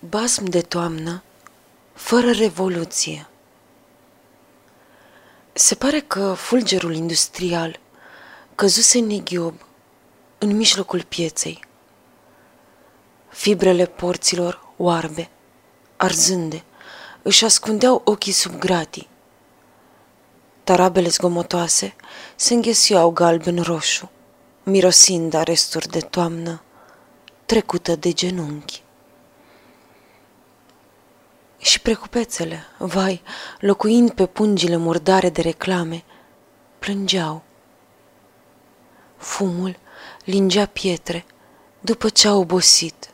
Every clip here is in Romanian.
Basm de toamnă, fără revoluție. Se pare că fulgerul industrial căzuse neghiob în mijlocul pieței. Fibrele porților oarbe, arzânde, își ascundeau ochii sub gratii. Tarabele zgomotoase se înghesuiau galben-roșu, mirosind a resturi de toamnă trecută de genunchi. Și precupețele, vai, locuind pe pungile murdare de reclame, plângeau. Fumul lingea pietre după ce a obosit.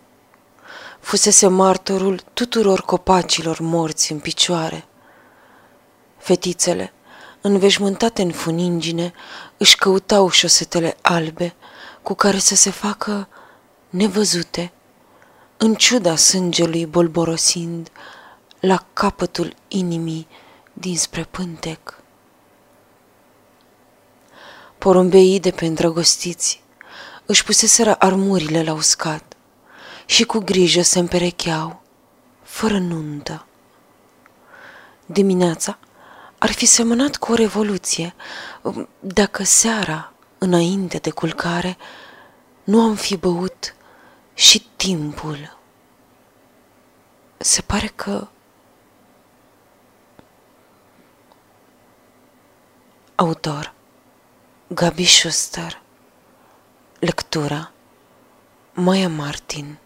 Fusese martorul tuturor copacilor morți în picioare. Fetițele, înveșmântate în funingine, își căutau șosetele albe cu care să se facă nevăzute, în ciuda sângelui bolborosind la capătul inimii dinspre pântec. Porumbeii de pe îndrăgostiți își puseseră armurile la uscat și cu grijă se împerecheau, fără nuntă. Dimineața ar fi semănat cu o revoluție dacă seara, înainte de culcare, nu am fi băut și timpul. Se pare că Autor Gabi Schuster. Lectura Maya Martin